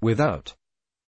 Without.